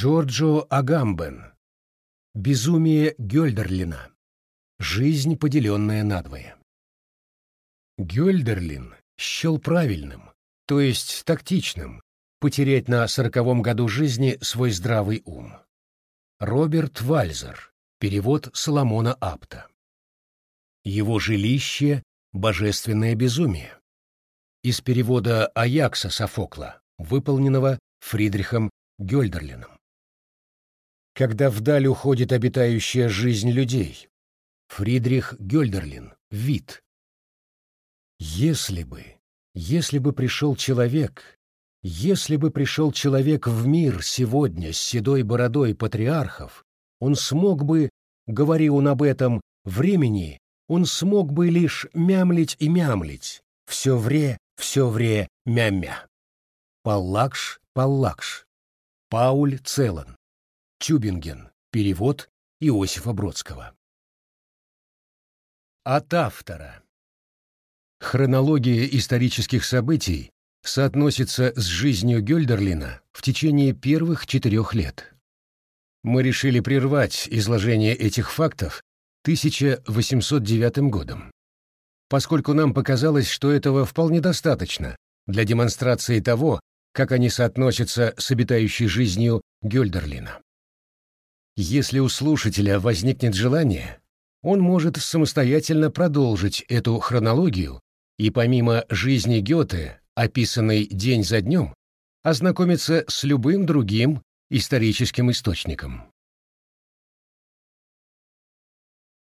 Джорджо Агамбен. Безумие Гёльдерлина. Жизнь, поделенная надвое. Гёльдерлин счел правильным, то есть тактичным, потерять на сороковом году жизни свой здравый ум. Роберт Вальзер. Перевод Соломона Апта. Его жилище — божественное безумие. Из перевода Аякса Софокла, выполненного Фридрихом Гёльдерлином. Когда вдаль уходит обитающая жизнь людей. Фридрих Гёльдерлин. Вид. Если бы, если бы пришел человек, если бы пришел человек в мир сегодня с седой бородой патриархов, он смог бы, говорил он об этом, времени, он смог бы лишь мямлить и мямлить, все вре, все вре, мямя. Паллакш, Паллакш. Пауль Целан. Тюбинген. Перевод Иосифа Бродского. От автора. Хронология исторических событий соотносится с жизнью Гёльдерлина в течение первых четырех лет мы решили прервать изложение этих фактов 1809 годом, поскольку нам показалось, что этого вполне достаточно для демонстрации того, как они соотносятся с обитающей жизнью Гёльдерлина. Если у слушателя возникнет желание, он может самостоятельно продолжить эту хронологию и помимо жизни Гёте, описанной день за днем, ознакомиться с любым другим историческим источником.